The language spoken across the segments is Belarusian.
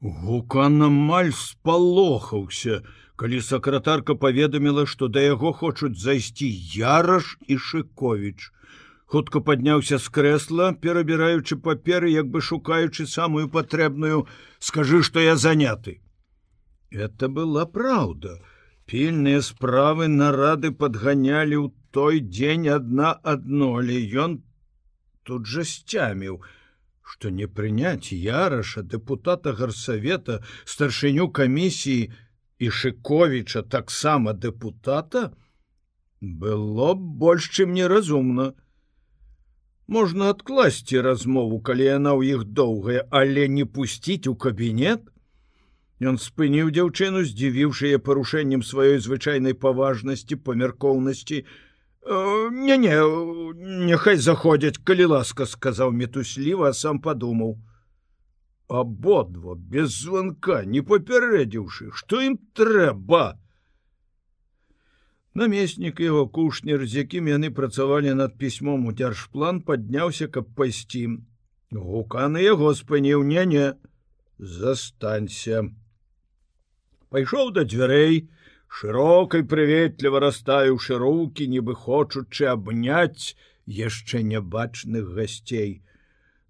Гукан амаль спалохаўся, калі сакратарка паведаміла, што да яго хочуць зайсці яраш і шыковіч. Хутка падняўся з крэсла, перабіраючы паперы, як бы шукаючы самую патрэбную, скажы, што я заняты. Это была праўда. Пільныя справы нарады падганялі ў той дзень адна адно, але ён тут жа сцяміў, што не прыняць яраша депутата гарсавета старшыню камісіі і шыковіча таксама депутата было б больш чым неразумна можна адкласці размову калі яна ў іх доўгая але не пусціць у кабінет Ён спыніў дзяўчыну здзівіўшы парушэннем сваёй звычайнай паважнасці памяркоўнасці не не няхай заходзяць калі ласка сказаў метусліва сам падумаў абодва без звонка не папярэдзіўшы што ім трэба намеснік яго кушнер з якім яны працавалі над пісьмом у дзяржплан падняўся каб пайсці. Гуканы яго спыніў. Не застанься пайшоў да дзвярэй шырокай прыветліва растаюўшы руки нібы хочучы абняць яшчэ нябачных гасцей.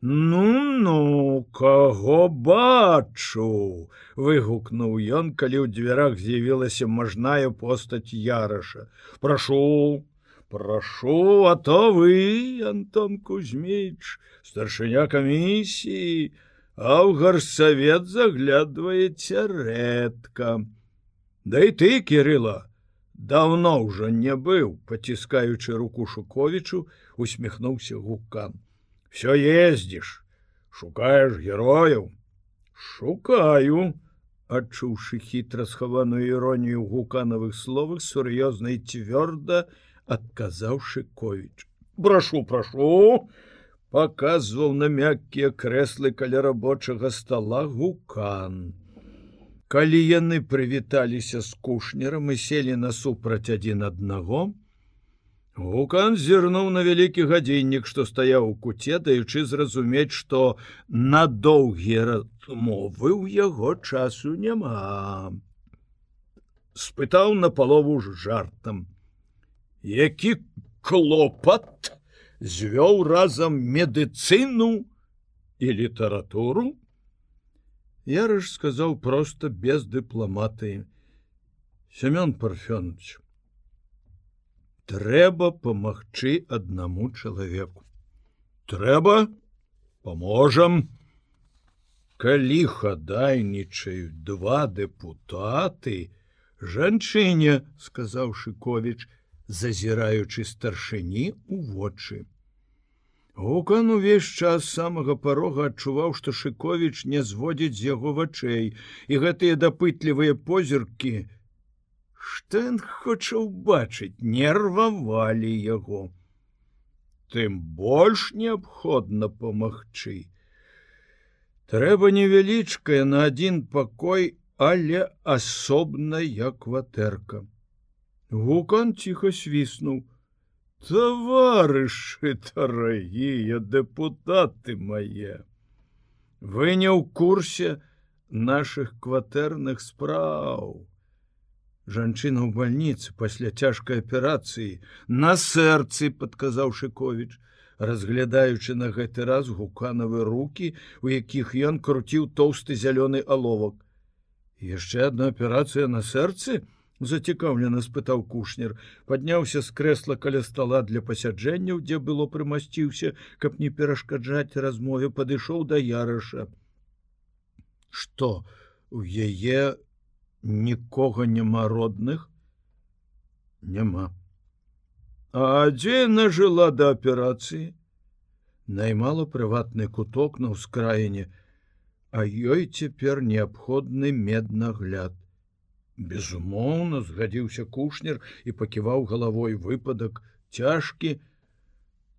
Ну ну каго бачу выгукнуў ён калі ў дзвярах з'явілася мажная постаць яраша. Прашу прашу а то вы антон кузьміч старшыня камісіі а ў гарсавет заглядваеце рэдка Да і ты кирилла давно ўжо не быў поціскаючы руку шуковічу усміхнуўся гукан все ездзіш шукаеш герояў? Шукаю адчуўшы хітра схаваную іронію гуканавых словах сур'ёзнай цвёрда адказаў шыковіч прашу прашу показваў на мяккія крэслы каля рабочага стола гукан Калі яны прывіталіся з кушнерам і селі насупраць адзін аднаго, Гукан зірнуў на вялікі гадзіннік, што стаяў у куце, даючы зразумець, што на доўгія размовы ў яго часу няма. Спытаў на палову ж жартам: Які клопат звёў разам медыцыну і літаратуру, Ярыш сказаў просто без дыпламаты. Семён парфёнович трэба памагчы аднаму чалавеку. Трэба поможам. Калі хадайнічаюць два дэпутаты, жанчыне, сказаў Шковіч, зазіраючы старшыні у вочы. Гукан увесь час самага парога адчуваў, што Шковіч не зводзіць з яго вачэй, і гэтыя дапытлівыя позіркі, што ён хоча ўбачыць, нервавалі яго. Тым больш неабходна памагчы. Трэба невялічкая на адзін пакой, але асобная кватэрка. Гукан ціха свіснуў, товарыши дорогие депутаты мои вы не ў курсе наших кватэрных спраў жанчына ў больніцы пасля цяжкай аперацыі на сэрцы подказаў шковіч разглядаючы на гэты раз гуканавы руки у якіх ён круціў тоўсты зялёны аловак яшчэ одна аперацыя на сэрцы на зацікаўлена спытаў кушнер падняўся з крэсла каля стола для пасяджэнняў дзе было прымасціўся каб не перашкаджаць размове падышоў да яраша. Что у яе нікога няма родных? Няма а дзе нажыла да аперацыі? Наймала прыватны куток на ўскраіне а ёй цяпер неабходны меднагляд безумоўна згадзіўся кушнер і паківаў галавой выпадак цяжкі.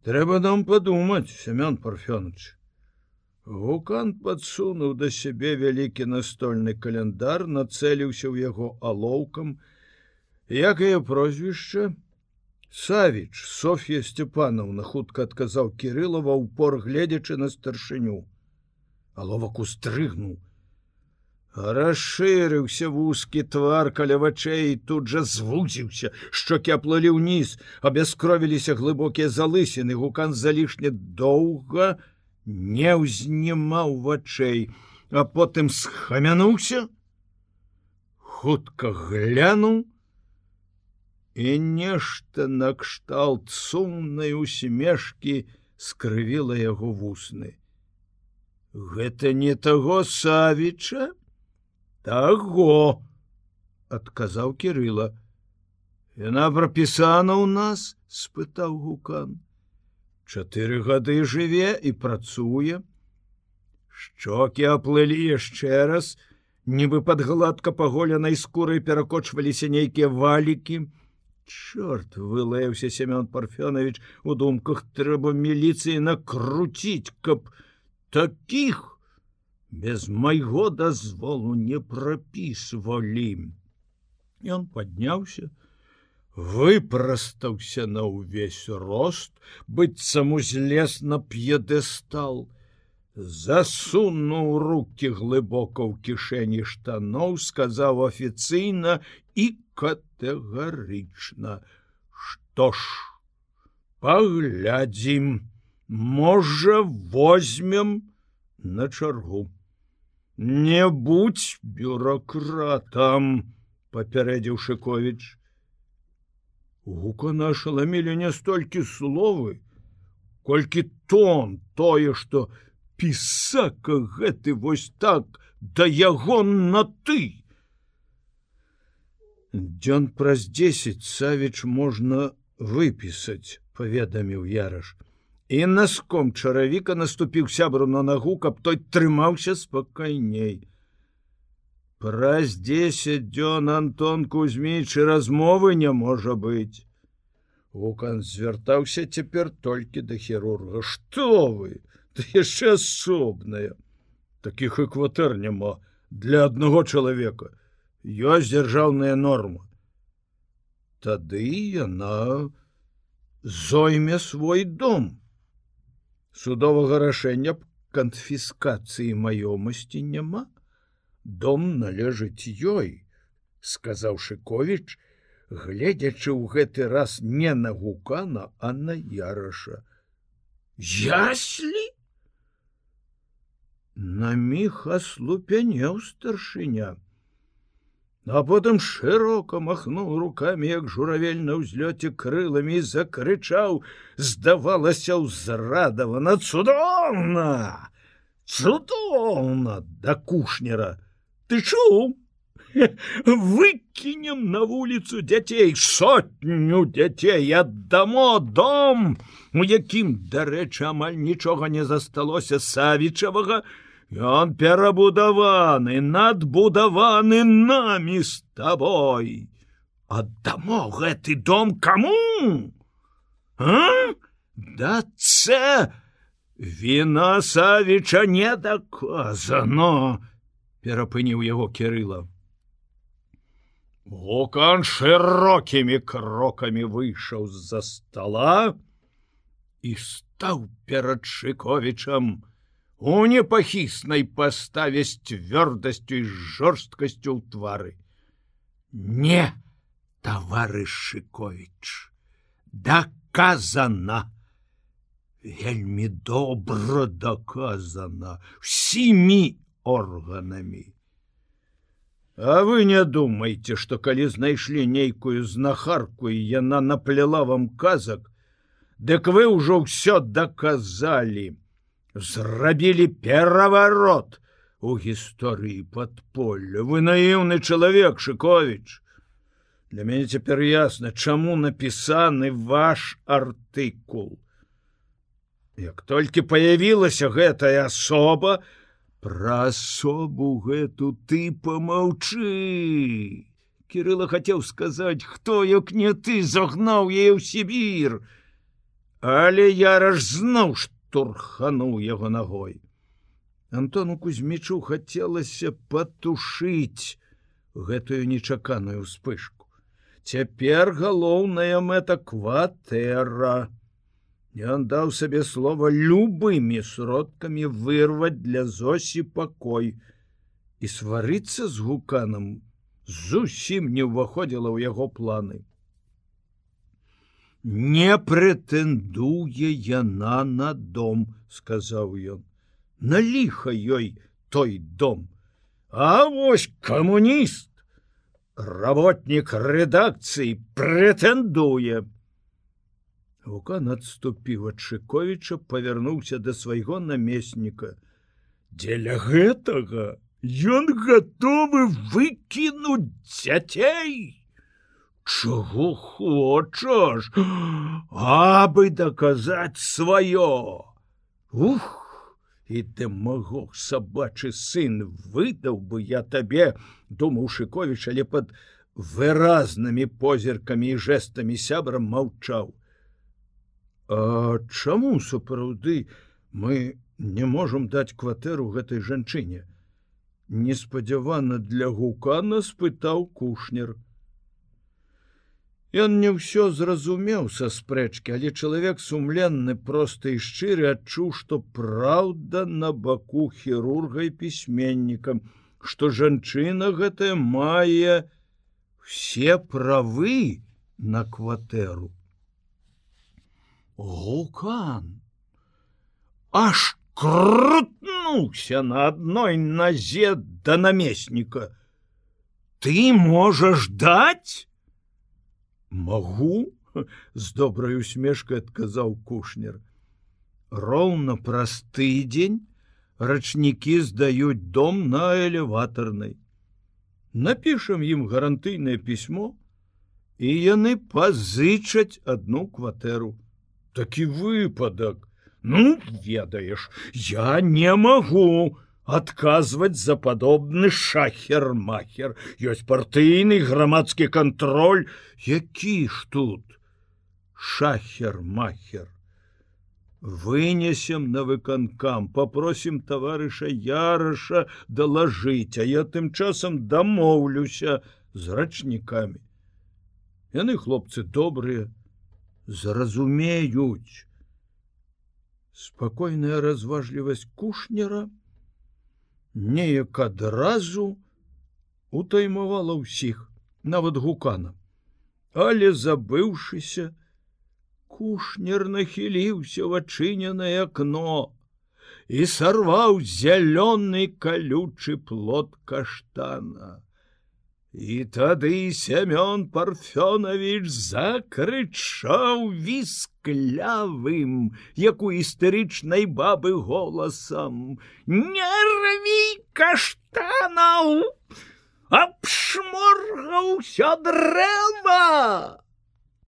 Трэба нам падумаць семён парфёныч. Гукан подсунуў да сябе вялікі настольны каляндар нацэліўся ў яго алоўкам. Як яе прозвішча? Савіч софья степановна хутка адказаў кириллова упор гледзячы на старшыню. Аловак устрыгнуў расшырыўся вузкі твар каля вачэй тут жа звузіўся шчокі аплылі ўніз абяскровіліся глыбокія залысіны гукан залішне доўга не ўзнімаў вачэй а потым схамянуўся хутка глянуў і нешта накшталт сумнай усмешкі скрывіла яго вусны. Гэта не таго савіча таго адказаў кирилла яна прапісана ў нас спытаў гукан чатыры гады жыве і працуе. Шчокі аплылі яшчэ раз нібы пад гладка паголенай скурай перакочваліся нейкія валікі. Чорт вылаяўся семён парфёнович у думках трэба міліцыі накруціць каб таких без майго дазволу не прапісвалі. Ён падняўся выпрастаўся на ўвесь рост быццам узлез на п'едэстал засунуў руки глыбока ў кішэні штаноў сказаў афіцыйна і катэгарычна что ж паглядзім можа возьмем на чаргу не будь бюрократам папярэдзіў шыкович гука нашаламілі не столькі словы колькі тон тое что не пісака гэты вось так да яго на ты Дзён праз десять савіч можна выпісаць паведаміў яраш і наском чаравіка наступіў сябру на нагу каб той трымаўся спакайней. Праз десять дзён антон кузьмічы размовы не можа быць. Гукан звяртаўся цяпер толькі да хірурга. Что вы? Яшчэ асобная. Таких і кватэр няма для аднаго чалавека. Ёсць дзяржаўная норма. Тады яна зойме свой дом судовага рашэння б канфіскацыі маёмасці няма дом належыць ёй сказаў шыкович гледзячы ў гэты раз не на гукана а на яраша яслі На міг аслупянеў старшыня. А потым шырока махнуў руками, як журавель на ўзлёце крыламі закрычаў, здавалася ўзрадавана цудоўна, цудоўна да кушнера. Ты чуў? Выкінем на вуліцу дзяцей сотню дзяцей аддамо дом, у якім, дарэчы, амаль нічога не засталося савічавага, Ён перабудаваны, надбудаваны намі з табой. Аддамо гэты дом каму? Да це Віна Савіча не даказано, перапыніў яго кирыла. Вукан шырокімі крокамі выйшаў з-за стола і стаў перад шыковічам, у непахіснай паставе з цвёрдасцю і жорсткасцю ў твары. Не, таварышыкович, доказана, вельмі добра доказана всімі органамі. А вы не думайте, что калі знайшлі нейкую знахарку і яна наплела вам казак, дык вы ўжо ўсё доказалі зрабілі пераварот. У гісторыі подполля вы наіўны чалавек шыкович для мяне цяпер ясна чаму напісаны ваш артыкул. Як толькі появілася гэтая асоба пра асобу гэту ты помаўчы кирилла хацеў сказаць хто як не ты загнаў яе ў сібір. Але я раж знаў што турхануў яго ногой. Антону Кузьмічу хацелася патушыць гэтую нечаканую вспышку. Цяпер галоўная мэта кватэра. Ён даў сабе слова любымі сродкамі вырваць для зосі пакой. і сварыцца з гуканам зусім не ўваходзіла ў яго планы. Не прэтэндуе яна на дом, сказаў ён. На ліха ёй той дом. А вось камуніст, работнік рэдакцыі прэтэндуе. Вукан адступіў ад Шковіча, павярнуўся да свайго намесніка. Дзеля гэтага ён гатовы выкінуць дзяцей. Чого хочаш, абы даказаць сваё. Ух! І ты маго сабачы сын выдаў бы я табе, думаў Шковіч, але пад выразнымі позіркамі і жэстамі сябрам маўчаў. А чаму сапраўды мы не можам даць кватэру гэтай жанчыне? Неспадзявана для гукана спытаў кушнер. Ён не ўсё зразумеў са спрэчкі, але чалавек сумленны просты і шчыры адчуў, што праўда на баку хірурга і пісьменнікам, што жанчына гэтая мае все правы на кватэру. Гукан аж крутнуўся на адной назе да намесніка. Ты можаш даць? Магу з добрай усмешкай адказаў кушнер. Роўна праз тыдзень рачнікі здаюць дом на элеватарнай. Напішам ім гарантыйнае пісьмо, і яны пазычаць одну кватэру. Такі выпадак. Ну, ведаеш, я не магу, адказваць за падобны шахер-махер. Ёсць партыйны грамадскі кантроль які ж тут шахер-махер? Вынесем на выканкам попросім таварыша яраша далажыць а я тым часам дамоўлюся з рачнікамі яны хлопцы добрыя зразумеюць спакойная разважлівасць кушнера неяк адразу утаймавала ўсіх нават гукана. Але забыўшыся кушнер нахіліўся в адчыненае акно і сарваў зялёны калючы плод каштана І тады Семён Парфёнович закрычаў вісклявым, як у істэрычнай бабы голасам: Не рві каштанаў! Абшморгаўся дрэва!